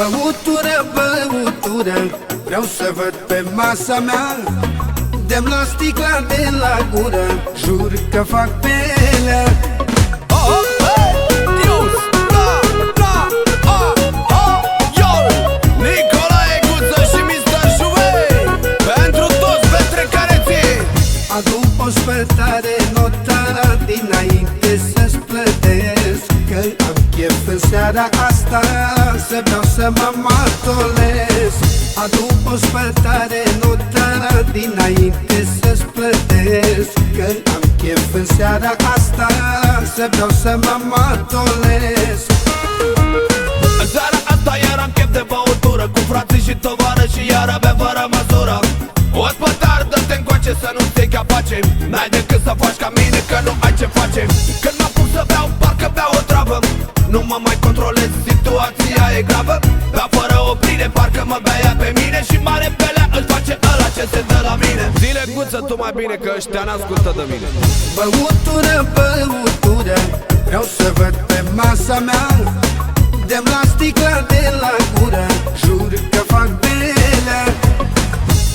Băutură, băutură Vreau să văd pe masa mea. Dem la sticla de la gură Jur că fac pe ele Adu o spătare notara dinainte să-ți plătesc Că am chef în seara asta să beau să mă matolesc Adu o spătare notara dinainte să-ți plătesc Că am chef în seara asta să beau să mă matolesc În seara asta iar am chef de băutură Cu frații și tovarăși iar avem fără măsură. O spătar, dă-te încoace să nu ți capace N-ai decât să faci ca mine că nu ai ce face. Când mă apuc să beau, parcă beau o travă Nu mă mai controlez, situația e gravă. Beau fără oprire, parcă mă beia pe mine Și mare pelea îți face ăla ce se dă la mine. Zile guță tu mai bine că ăștia n-ascultă de mine. Băutură, băutură Vreau să văd pe masa mea. Dem la sticla de la gură Jur că fac bele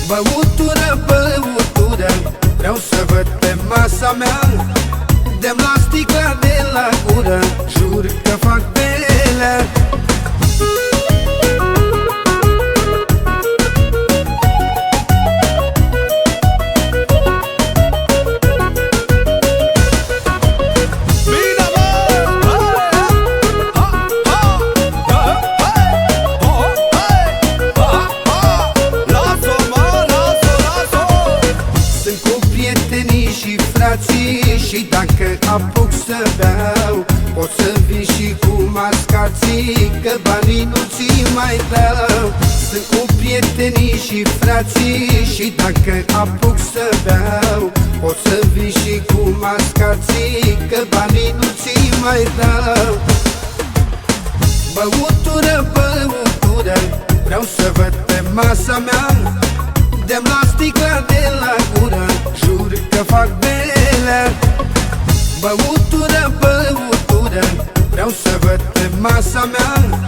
Băutură, băutură Vreau să văd pe masa mea Dem la sticla de la gură Jur că fac bele banii nu ți mai dau Sunt cu prietenii și frații Și dacă apuc să beau Pot să vin și cu mascații Că banii nu ți mai dau Băutură, băutură Vreau să văd pe masa mea. Dem la sticla de la gură Jur că fac bele. Băutură, băutură Vreau să văd pe masa mea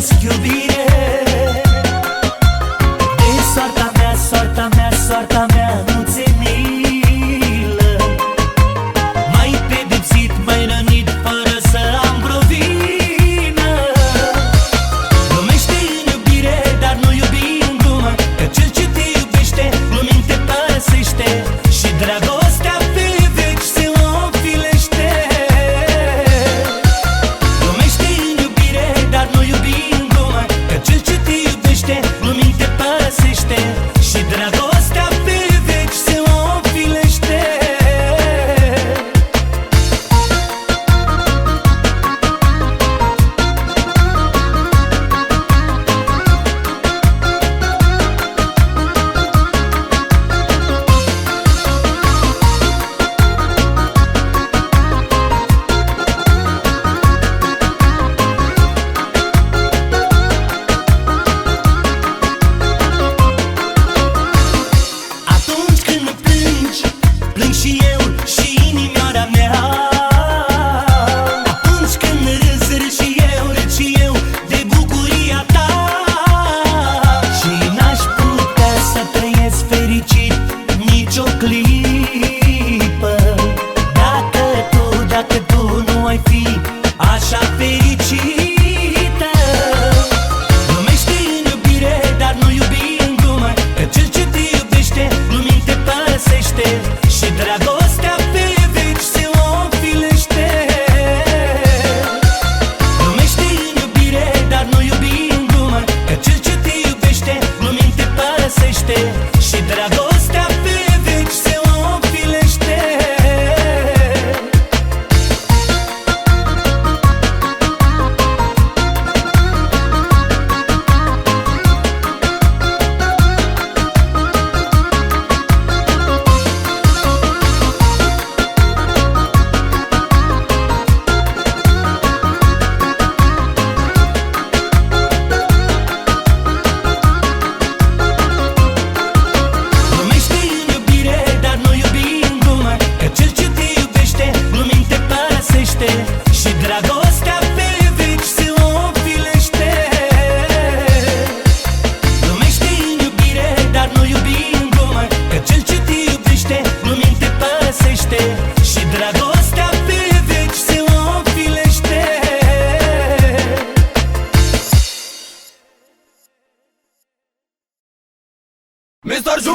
you'll be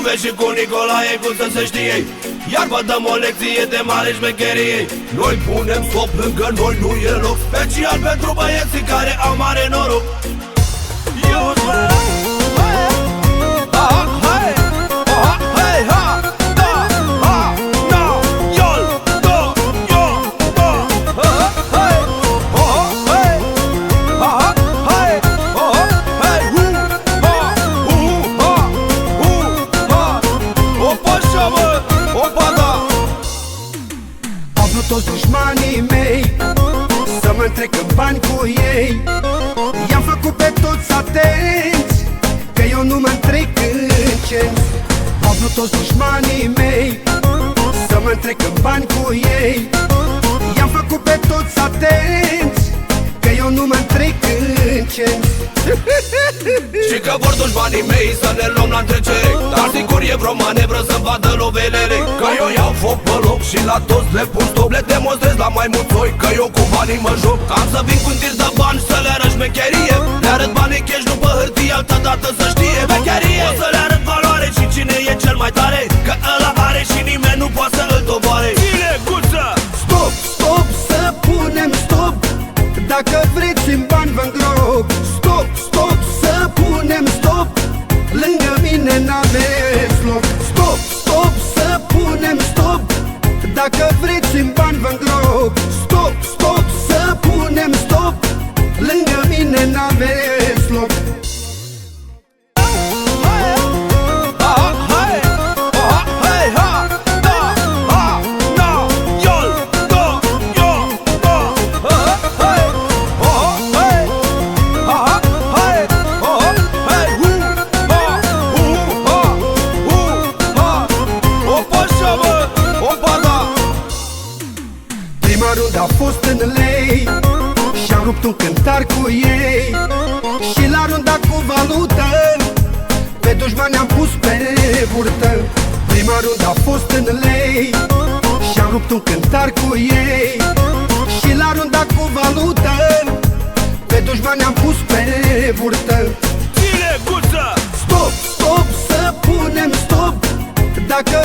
Mr. Juve și cu Nicolae cum să se știe Iar vă dăm o lecție de mare șmecherie Noi punem stop lângă noi nu e loc Special pentru băieții care au mare noroc Eu Opa, Să mă întrec în bani cu ei. I-am făcut pe toți atenți Că eu nu mă întrec în cenți Au vrut toți dușmanii mei Să mă întrec în bani cu ei. I-am făcut pe toți atenți Că eu nu mă întrec în cenți Și că vor dușmanii mei să ne luăm la întrecere. Dar sigur e vreo manevră să vadă lovelele. Că eu iau foc pe loc și la toți le pun stop. Le demonstrez la mai mulți oi că eu cu banii mă joc. Am să vin cu un tir de bani să le arăt șmecherie. Le arăt banii cash nu pe hârtie, altă dată să știe. Becherie O să le arăt valoare și cine e cel mai tare. Că ăla are și nimeni nu poate să îl doboare. Cine, Dacă vreți în bani vă îngrop. Stop, stop, să punem stop. Lângă mine n-aveți loc. Stop, stop, să punem stop. Dacă vreți în bani vă îngrop. Stop, stop, să punem stop. Lângă mine n-aveți rupt un cântar cu ei Și l-a rundat cu valută Pe dușmani am pus pe burtă. Prima rundă a fost în lei Și-am rupt un cântar cu ei. Și l-a rundat cu valută Pe dușmani am pus pe burtă. Cine guță? Stop, stop, să punem stop. Dacă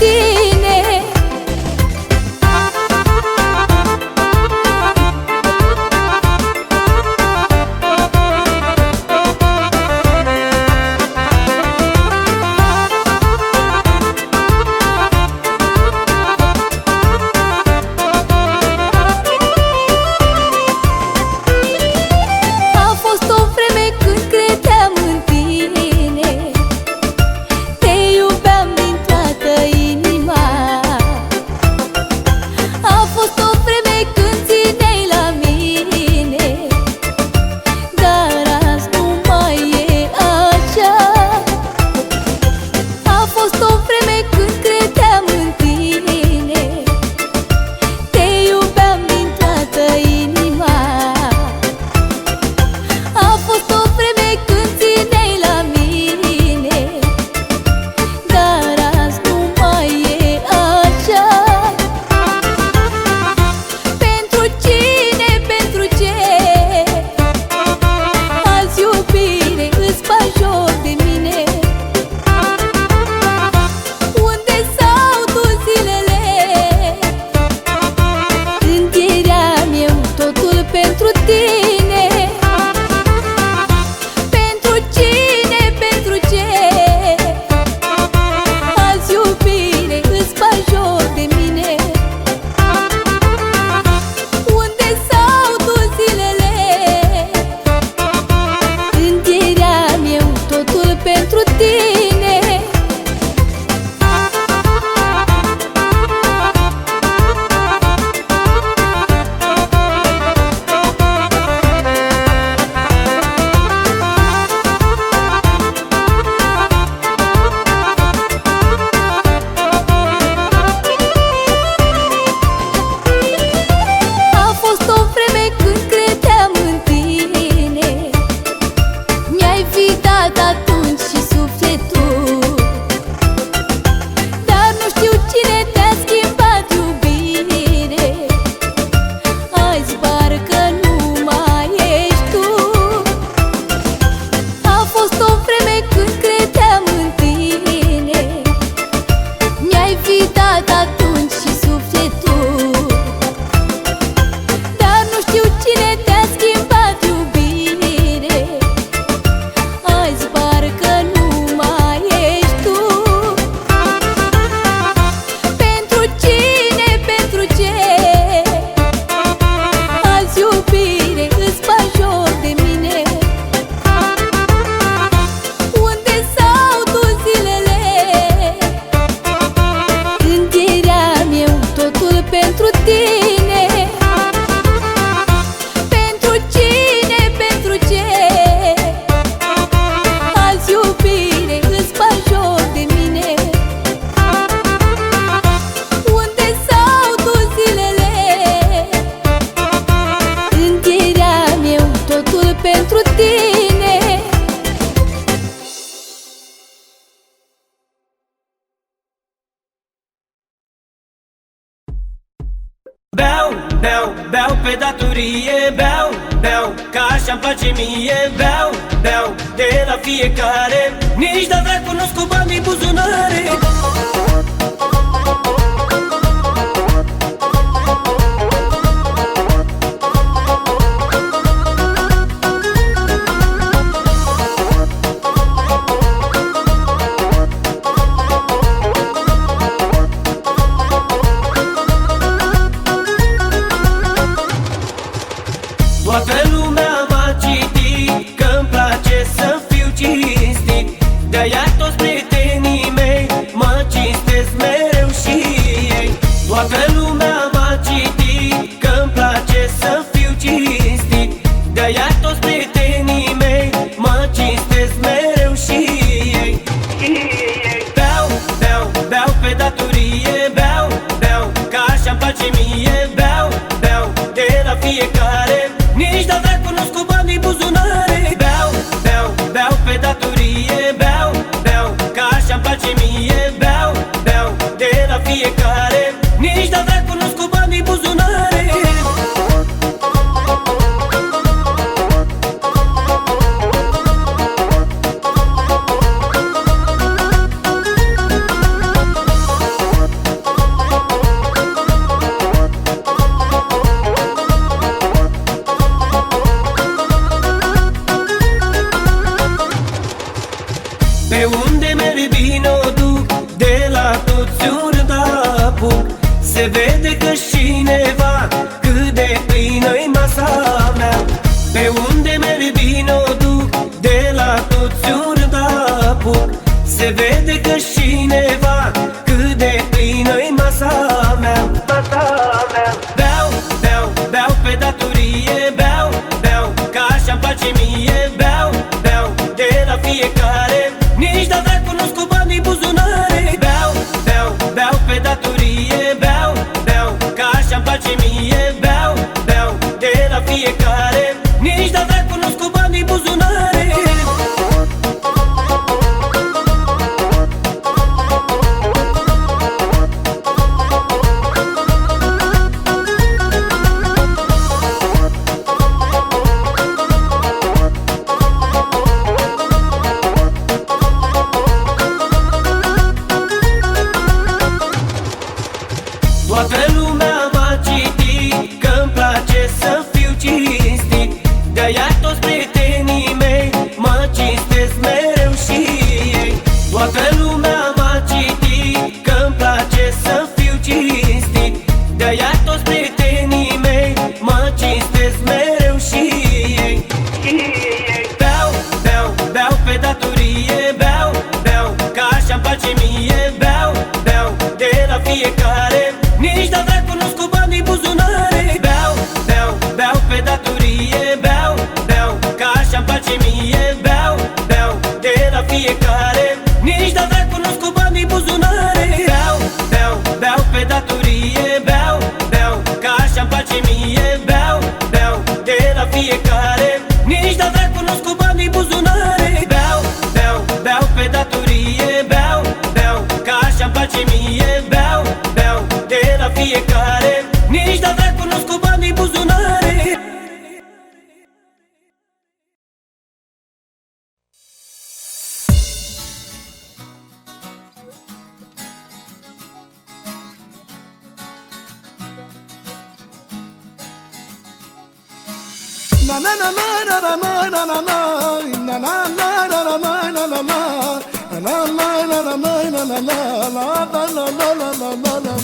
pentru vino duc De la toți un apuc. Se vede că cineva Cât de plină-i masa mea. Pe un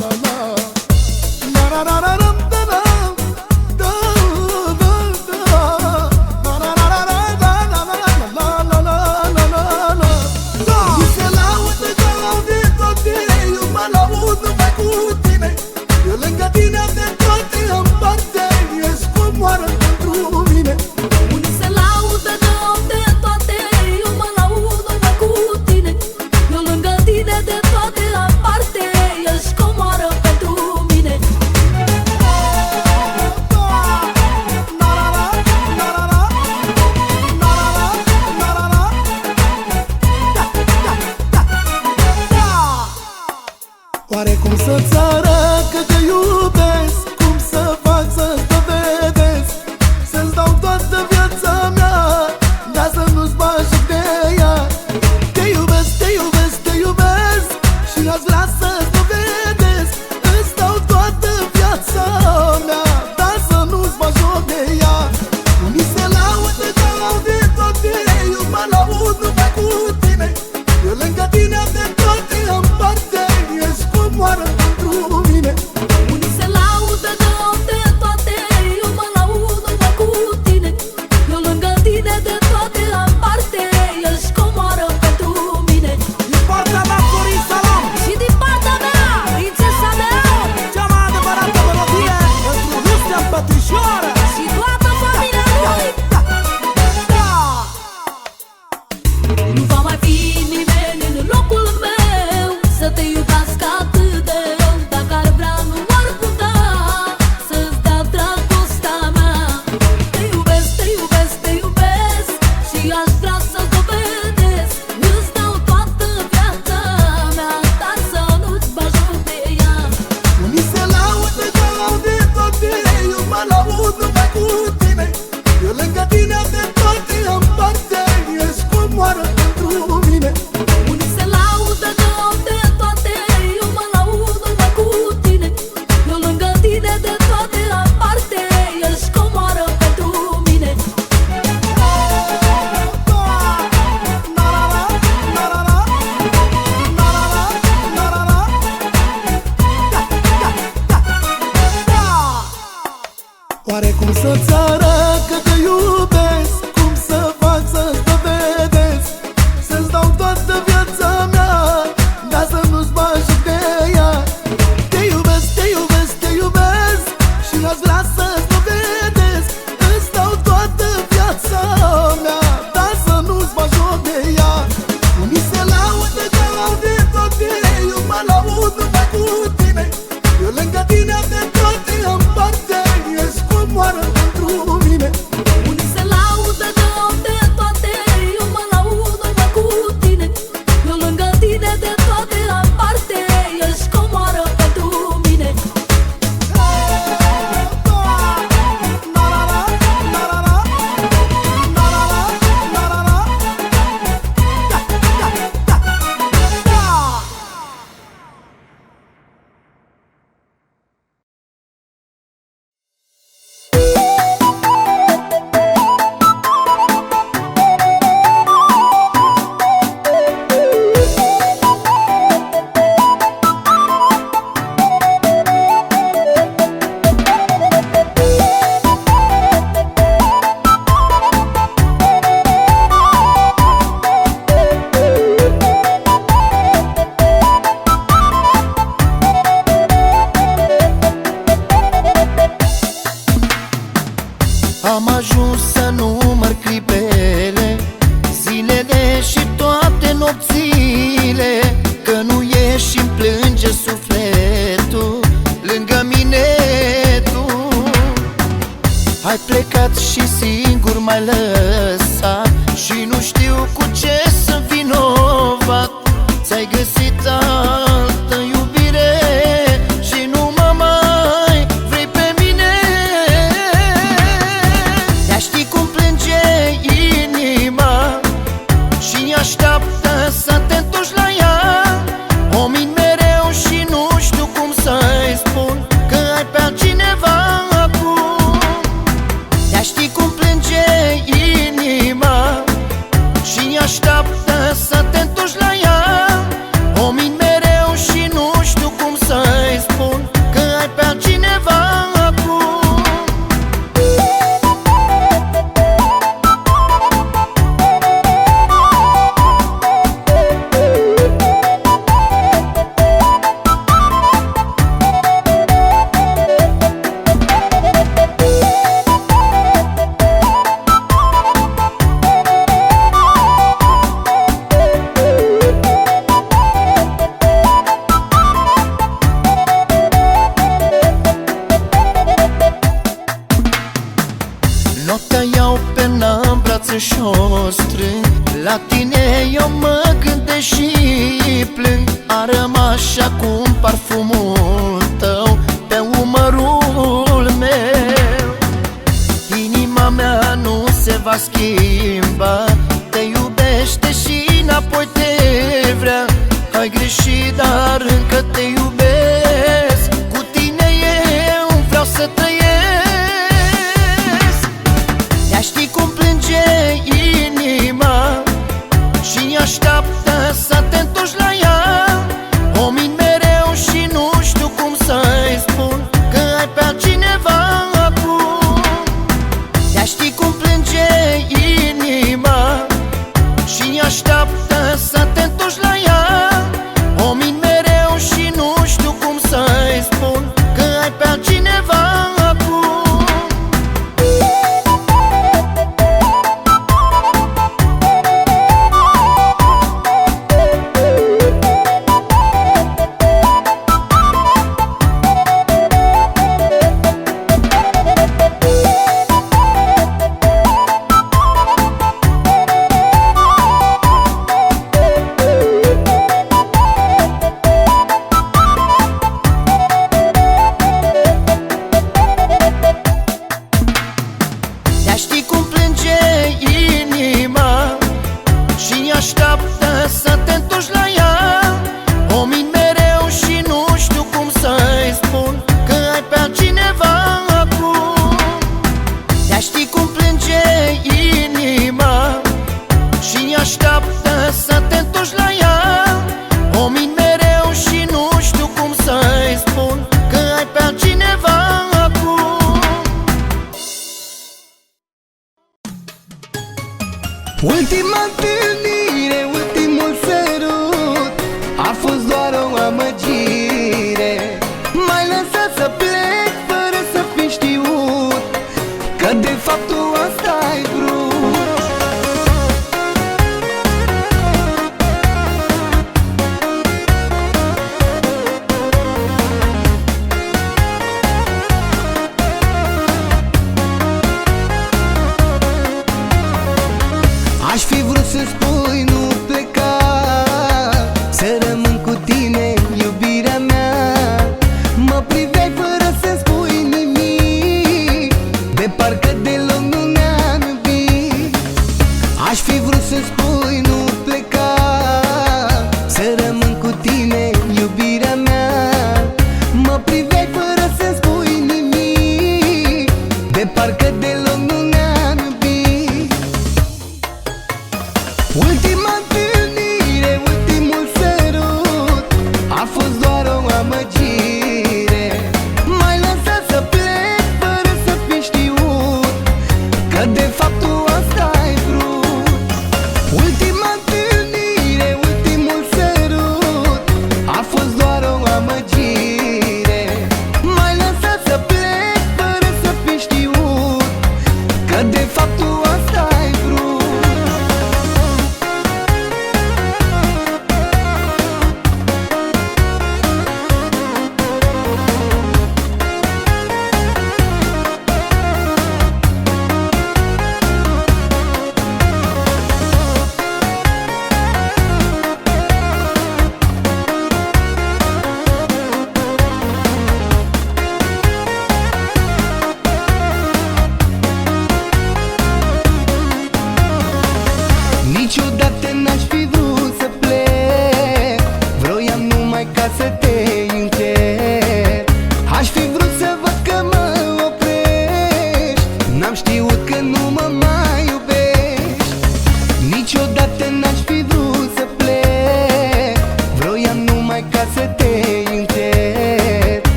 la la la la la Na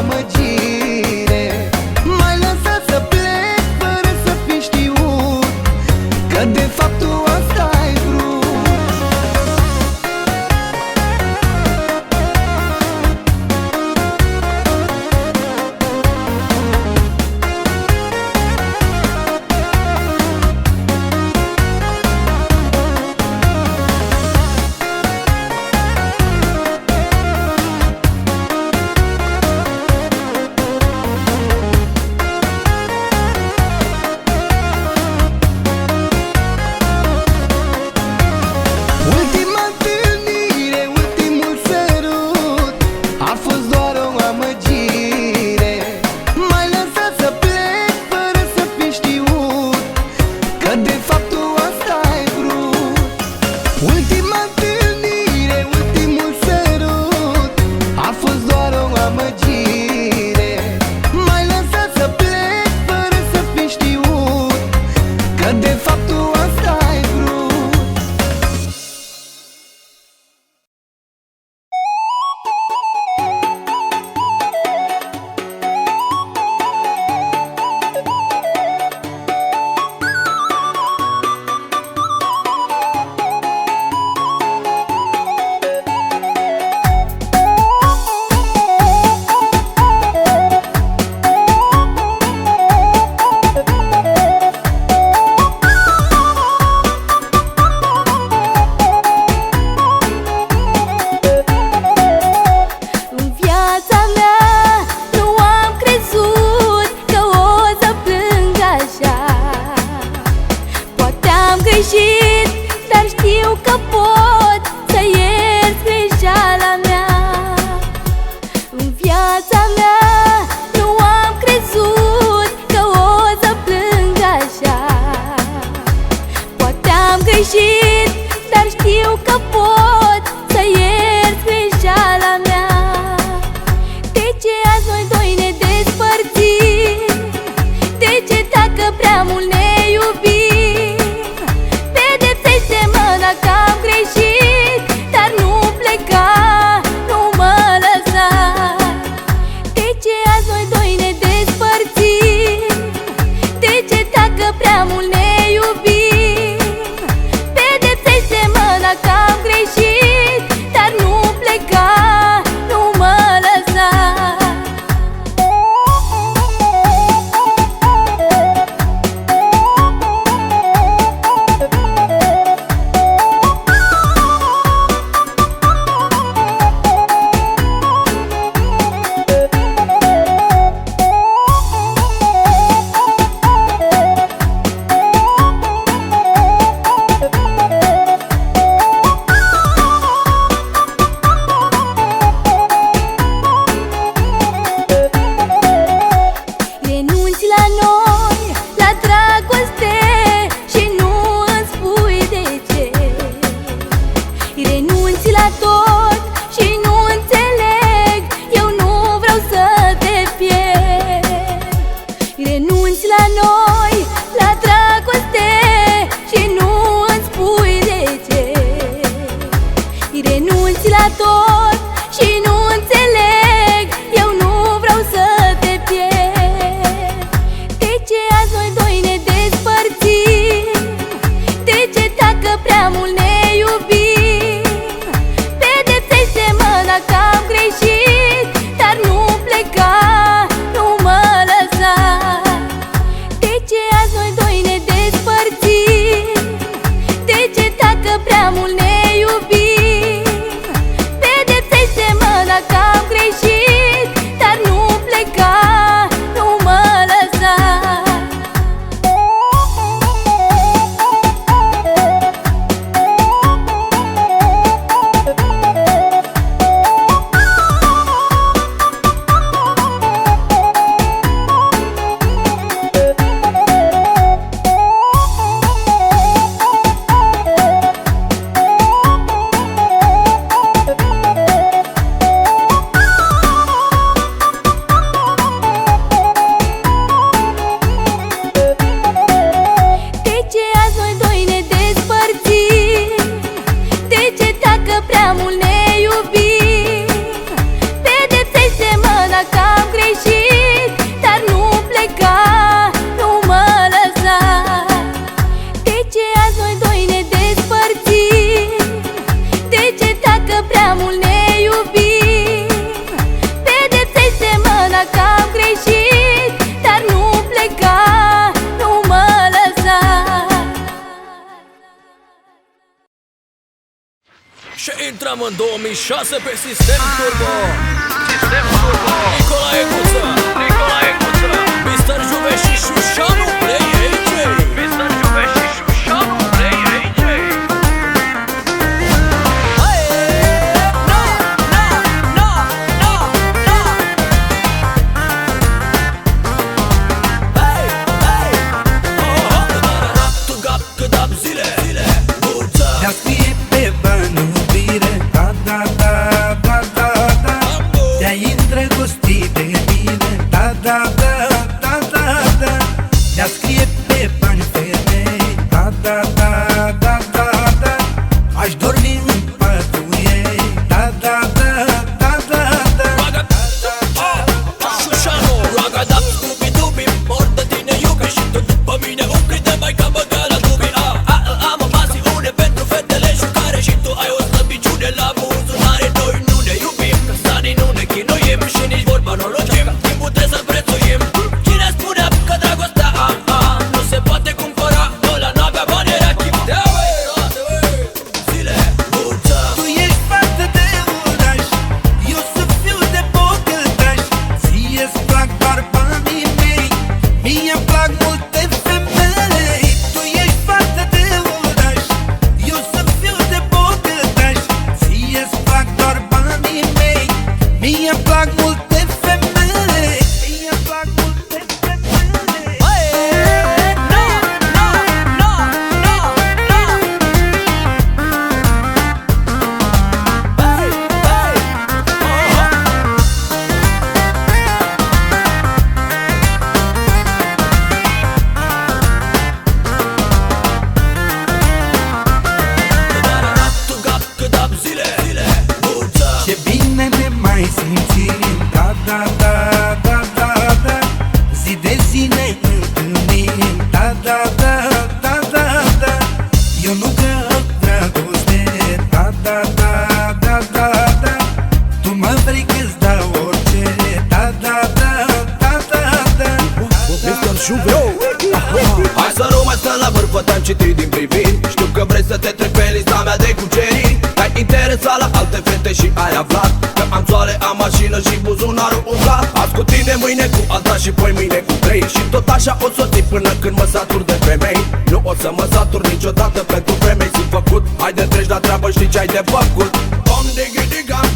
amante. Intrăm în 2006 pe Sistem Turbo. Sistem Turbo. vrei să te trec pe lista mea de cucerii Ai interesat la alte fete și ai aflat Că am soare, am mașină și buzunarul umblat Azi cu tine, mâine cu alta și poi mâine cu trei Și tot așa o să ții până când mă satur de femei. Nu o să mă satur niciodată pentru femei Sunt făcut, hai de treci la treabă, știi ce ai de făcut? Om de gâdigan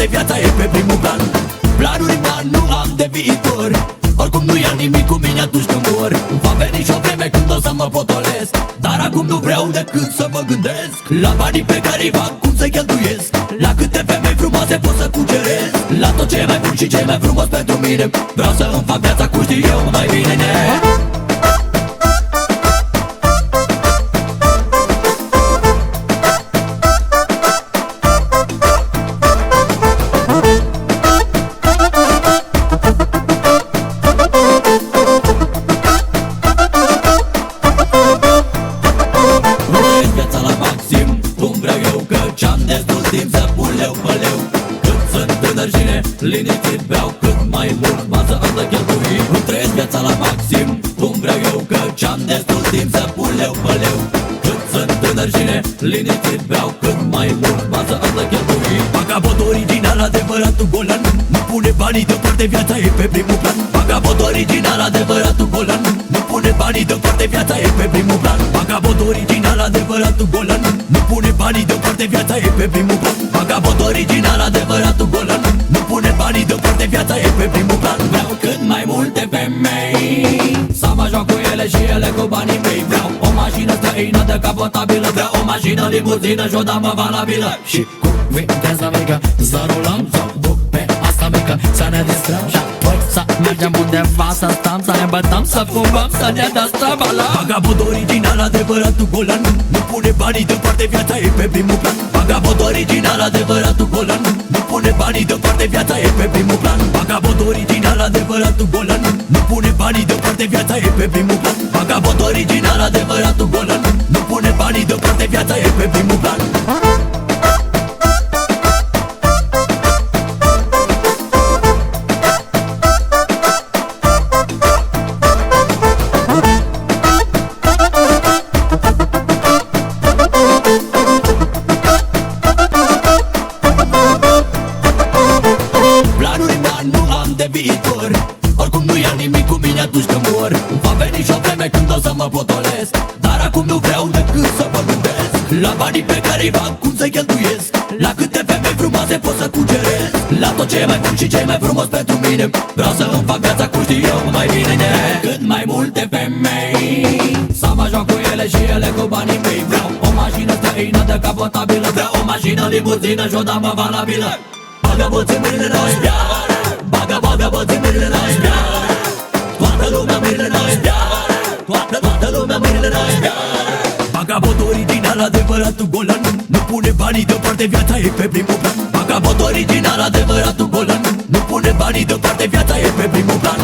banii deoparte, viața e pe primul plan. Planuri mari nu am de viitor. Oricum nu ia nimic cu mine atunci când mor. Va veni și o vreme când o să mă potolesc. Dar acum nu vreau decât să mă gândesc La banii pe care îi fac, cum să cheltuiesc. La câte femei frumoase pot să cuceresc. La tot ce e mai bun și ce e mai frumos pentru mine. Vreau să îmi fac viața cum știu eu mai bine deoparte, viața e pe primul plan. Vagabond original, adevăratul golan. Nu pune banii deoparte, viața e pe primul plan. Vagabond original, adevăratul golan. Nu pune banii deoparte, viața e pe primul plan. Vagabond original, adevăratul golan. Nu pune banii deoparte, viața e pe primul plan. Vreau cât mai multe femei Să mă joc cu ele și ele cu banii mei. Vreau o mașină străină decapotabilă Vreau o mașină limuzină și o damă valabilă. Și cu viteză mică Să rulăm, să duc pe asta mică Să ne distrăm și apoi să mergem undeva Să stăm, să ne bătăm, să fumăm Să ne dăm straba la Vagabond original, adevăratul golan. Nu pune banii deoparte, viața e pe primul plan. Vagabond original, adevăratul golan. Nu pune banii deoparte, viața e pe primul plan. Vagabond original, adevăratul golan. Nu pune banii deoparte, viața e pe primul plan. Vagabond original, adevăratul golan. Nu pune banii deoparte, viața e pe primul plan mă potolesc Dar acum nu vreau decât să mă gândesc La banii pe care îi fac, cum să cheltuiesc. La câte femei frumoase pot să cuceresc La tot ce e mai bun și ce e mai frumos pentru mine. Vreau să îmi fac viața cum știu eu mai bine Cât mai multe femei. Să mă joc cu ele și ele cu banii mei. Vreau o mașină străină decapotabilă Vreau o mașină limuzină și o damă valabilă. Vagabonții mâine noi Baga, vagabonții mâine noi Toată adevăratul golan Nu pune banii deoparte, viața e pe primul plan. Vagabond original, adevăratul golan Nu pune banii deoparte, viața e pe primul plan.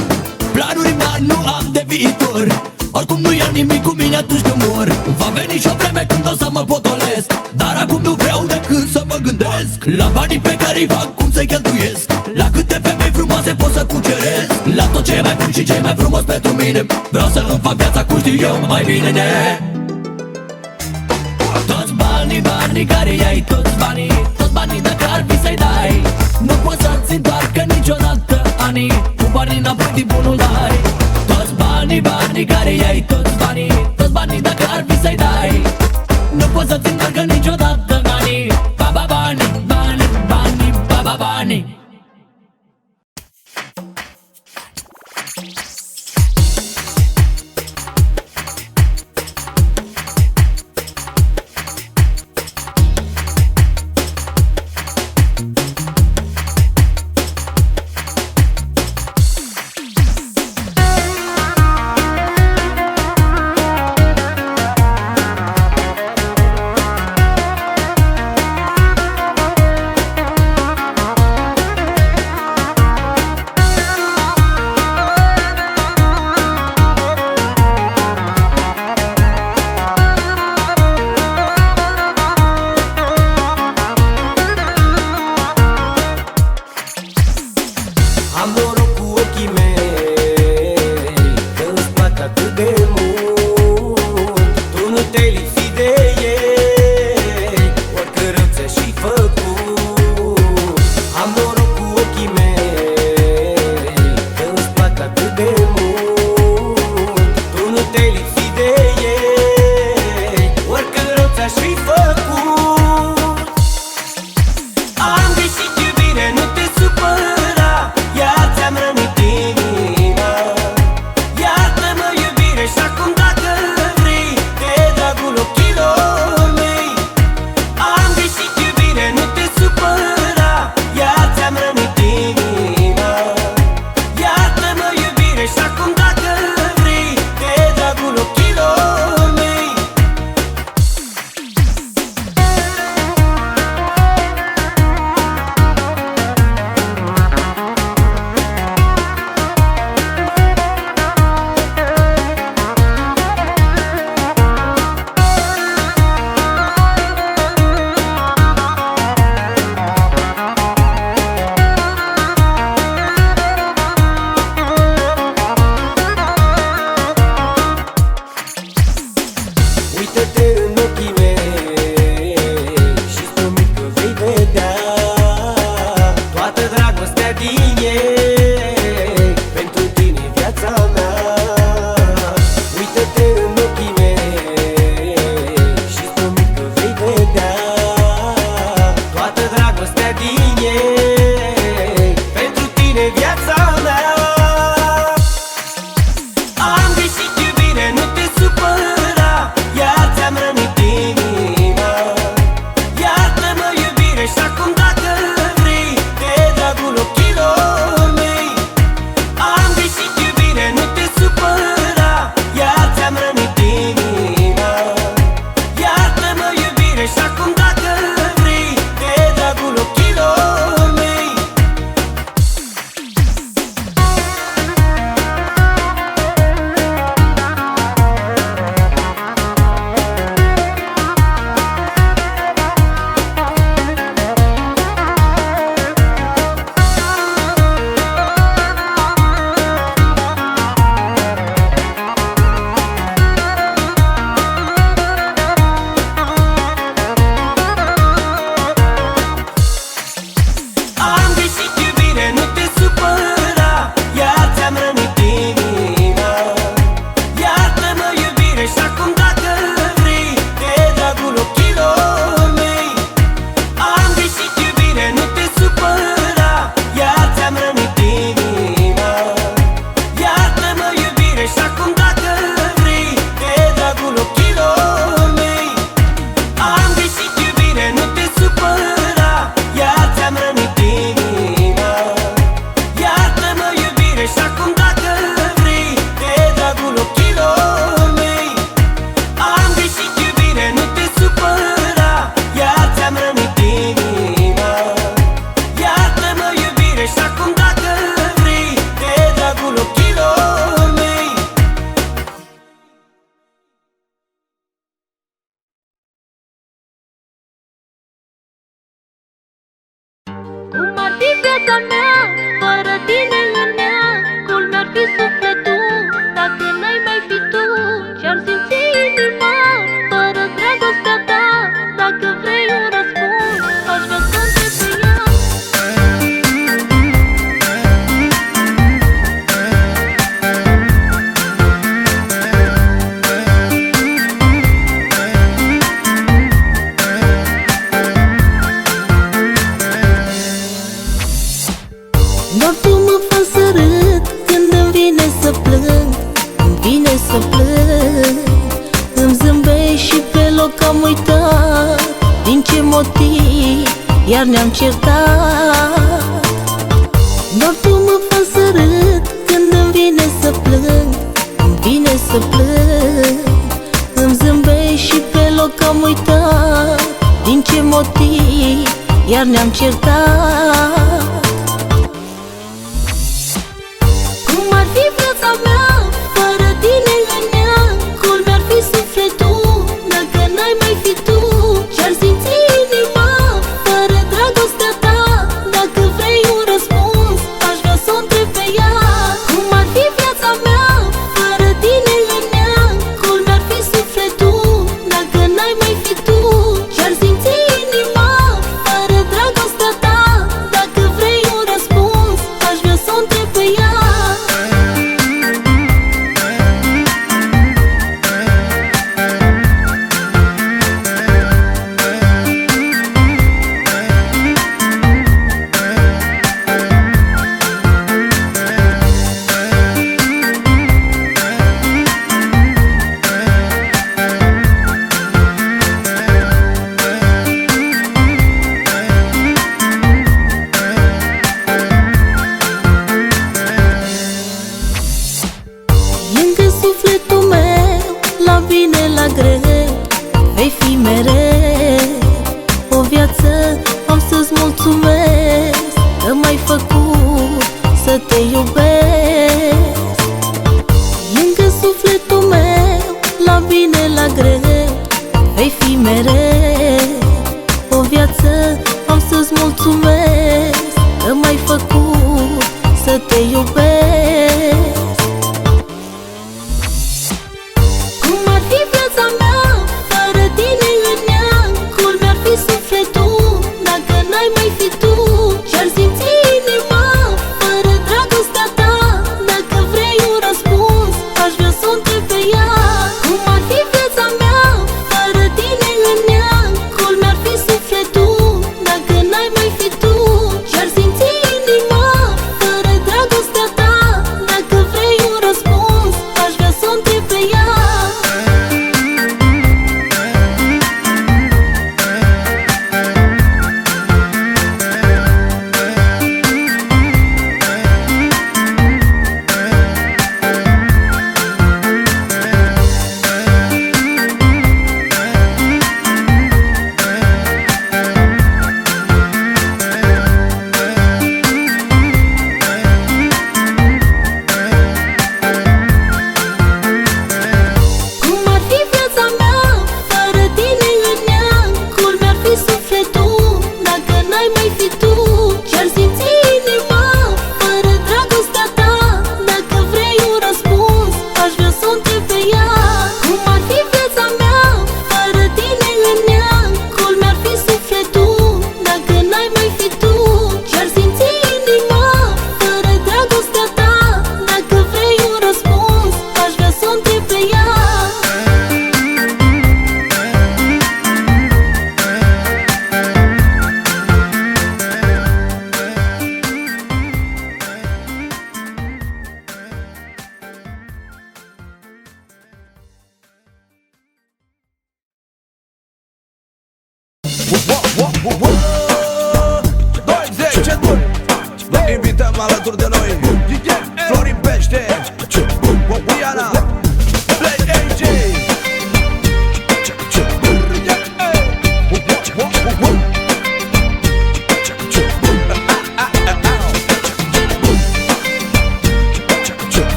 Planuri mari nu am de viitor. Oricum nu ia nimic cu mine atunci când mor. Va veni și o vreme când o să mă potolesc. Dar acum nu vreau decât să mă gândesc La banii pe care îi fac, cum să-i cheltuiesc. La câte femei frumoase pot să cuceresc. La tot ce e mai bun și ce e mai frumos pentru mine. Vreau să îmi fac viața cum știu eu mai bine. toți banii, banii care i-ai, toți banii Toți banii dacă ar fi să-i dai. Nu poți să-ți întoarcă niciodată anii Cu banii înapoi din bunul dai. Toți banii, banii care i-ai, toți banii Toți banii dacă ar fi să-i dai. Nu poți să-ți întoarcă niciodată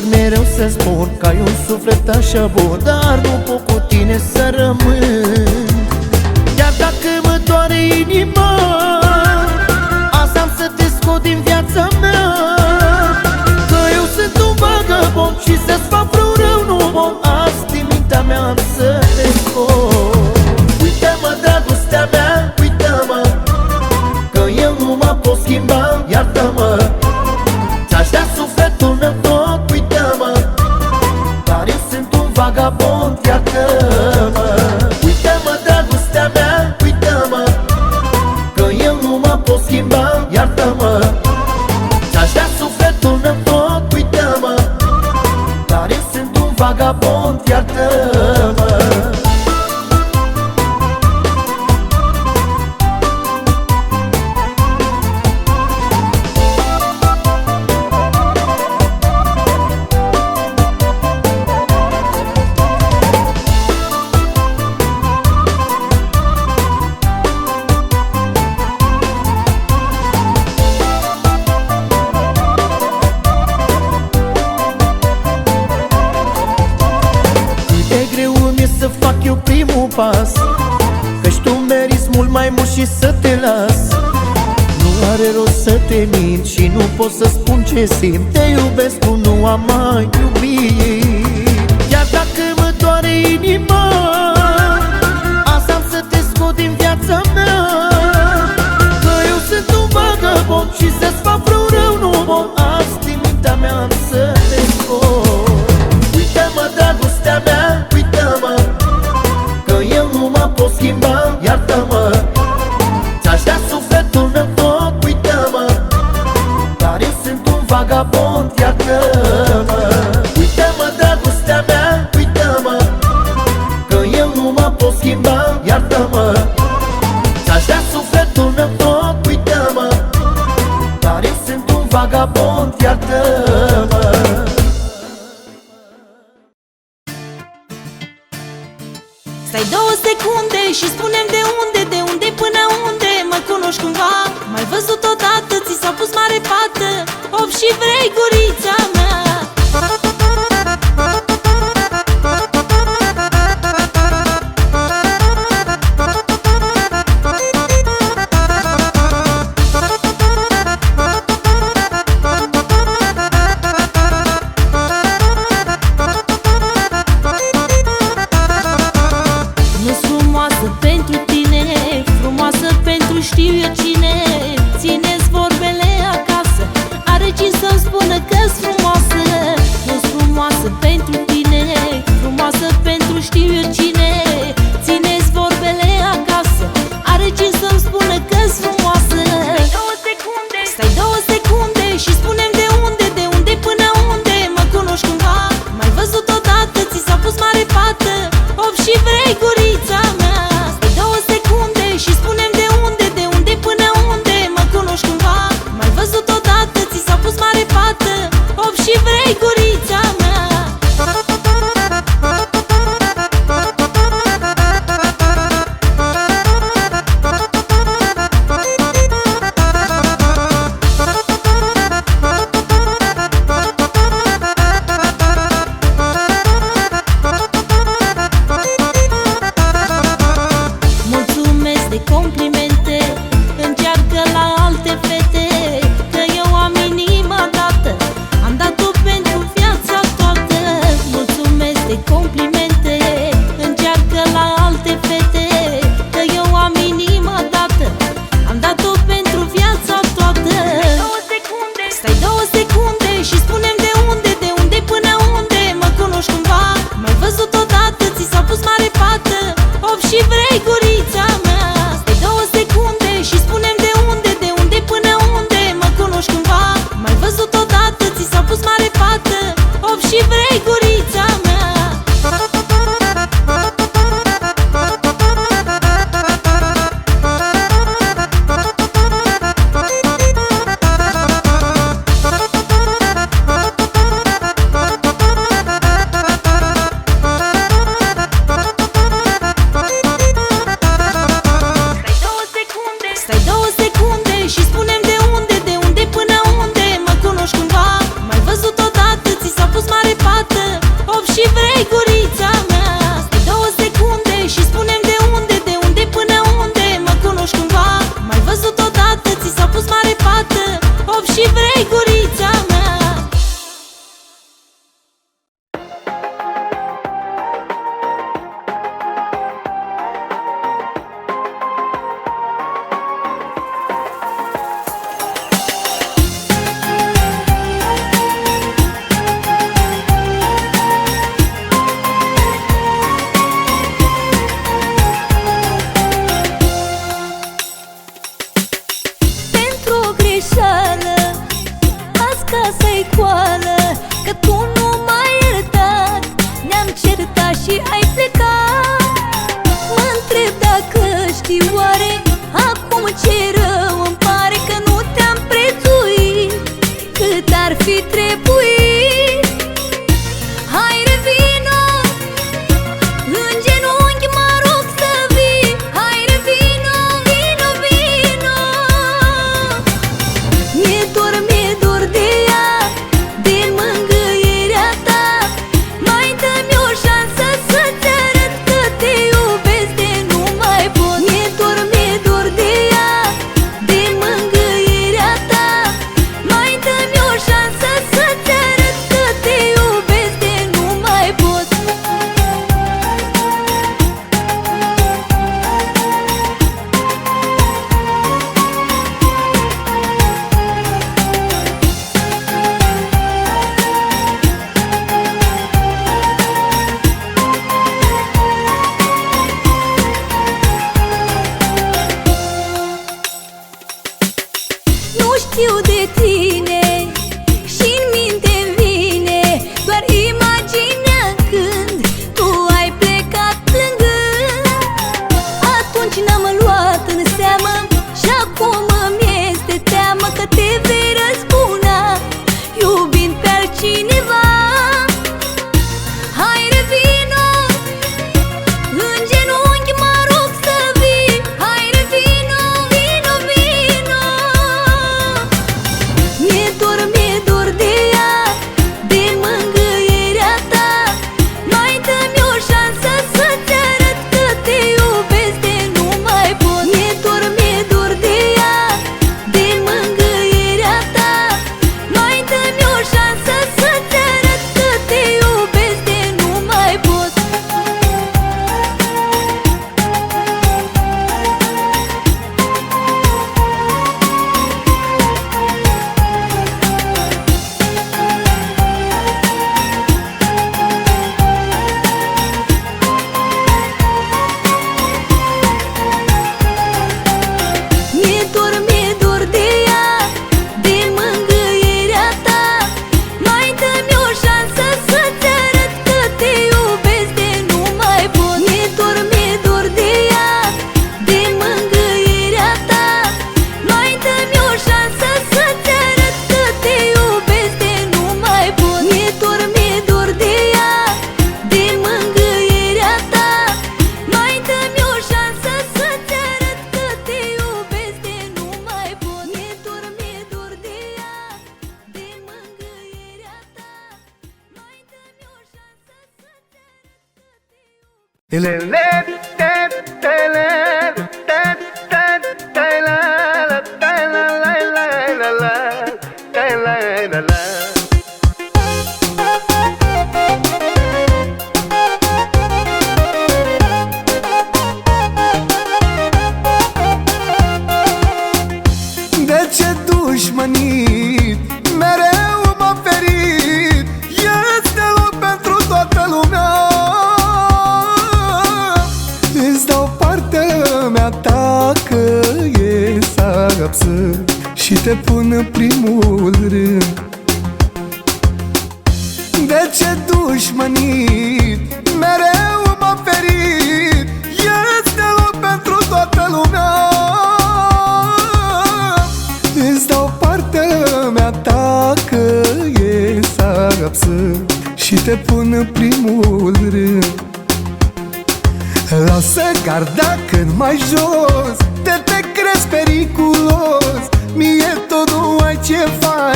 Încerc mereu să spun că ai un suflet așa bun Dar nu pot cu tine să rămân. Chiar dacă mă doare inima pot schimba, iartă-mă. Ți-aș da sufletul meu tot, uită-mă Dar eu sunt un vagabond?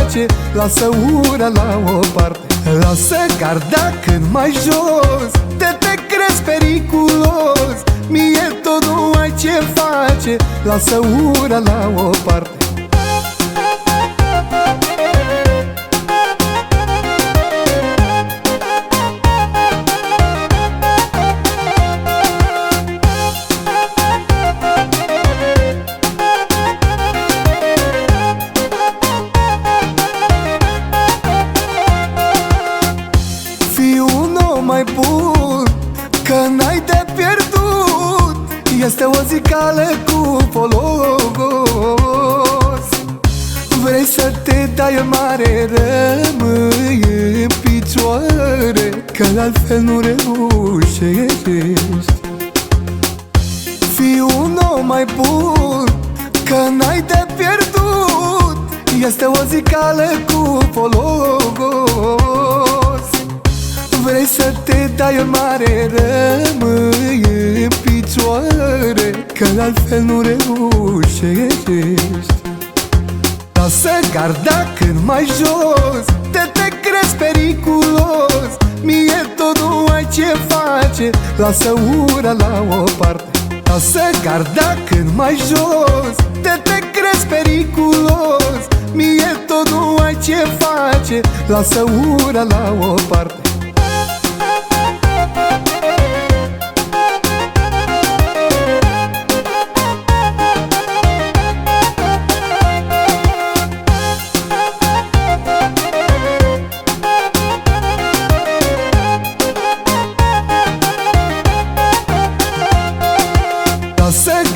Face Lasă ura la o parte. Lasă garda când mai jos Te te crezi periculos. Mie tot nu ai ce face Lasă ura la o parte Că altfel nu reușești. Fii un om mai bun Că n-ai de pierdut. Este o zicală cu folos. Vrei să te dai în mare Rămâi în picioare Că altfel nu reușești. Lasă garda când mai jos Te te crezi periculos. Mie tot nu ai ce face? Lasă ura la o parte Lasă garda când mai jos. Te te crezi periculos Mie tot nu ai ce face? Lasă ura la o parte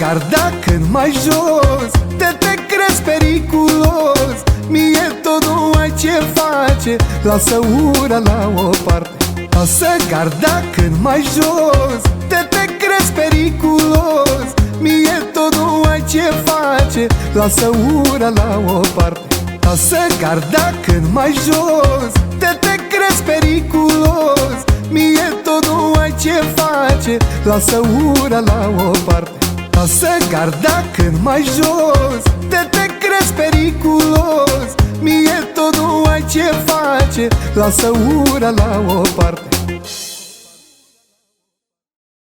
Lasă garda când mai jos Te te crezi periculos. Mie tot nu ai ce face Lasă ura la o parte. Lasă garda când mai jos Te te crezi periculos. Mie tot nu ai ce face Lasă ura la o parte. Lasă garda când mai jos Te te crezi periculos. Mie tot nu ai ce face Lasă ura la o parte Lasă garda când mai jos Te te crezi periculos. Mie tot nu ai ce face Lasă ura la o parte